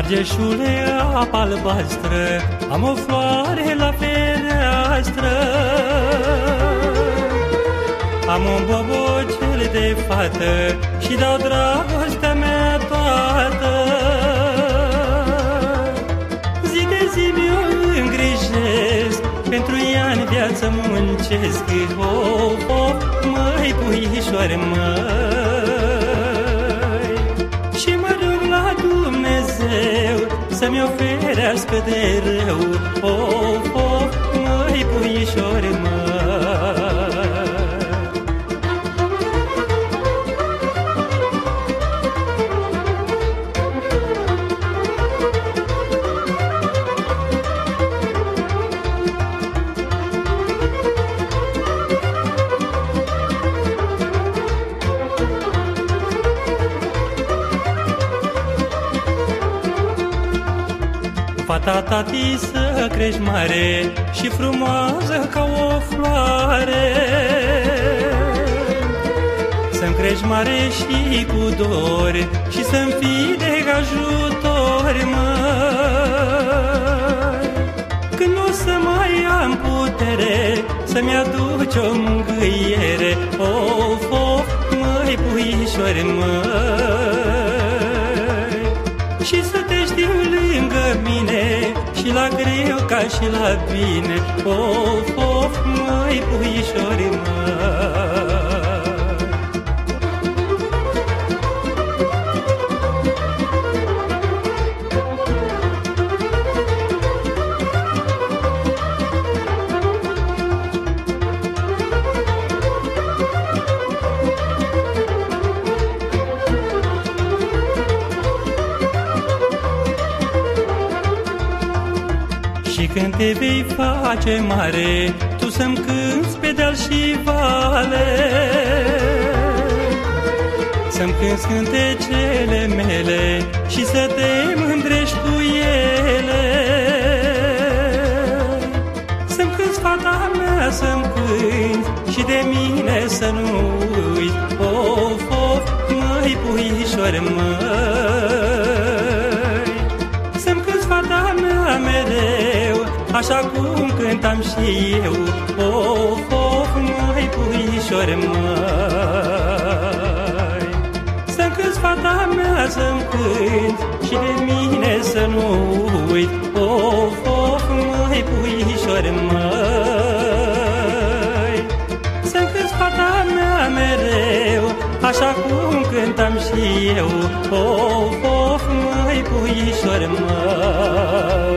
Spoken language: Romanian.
Argeșule, apa albastră, am o floare la fereastră. Am un bobocel de fată și dau dragostea mea toată. Zi de zi mi-o îngrijesc, pentru ea în viață muncesc. Of, of, măi, puișoare, măi. Să-mi oferească de rău. Of, of, măi, puișoare, Fata tati să crești mare și frumoasă ca o floare. Să-mi crești mare și cu dor și să-mi fii de ajutor, măi. Când o să mai am putere să-mi aduci o mângâiere Of, of, măi, puișoare, măi. Și să te știu lângă mine Și la greu ca și la bine Of, of, măi, puișori, măi Și când te vei face mare, tu să-mi cânți pe deal și vale. Să-mi cânți cântecele mele și să te mândrești cu ele. Să-mi cânți fata mea, să-mi cânți și de mine să nu uiți. Of, of, măi, puișoare, măi. Așa cum cântam și eu. Of, of, măi, puișoare, măi. Să-mi cânți fata mea, să-mi cânți și de mine să nu uit. Of, of, măi, puișoare, măi. Să-mi cânți fata mea mereu, așa cum cântam și eu. Of, of, măi, puișoare, măi.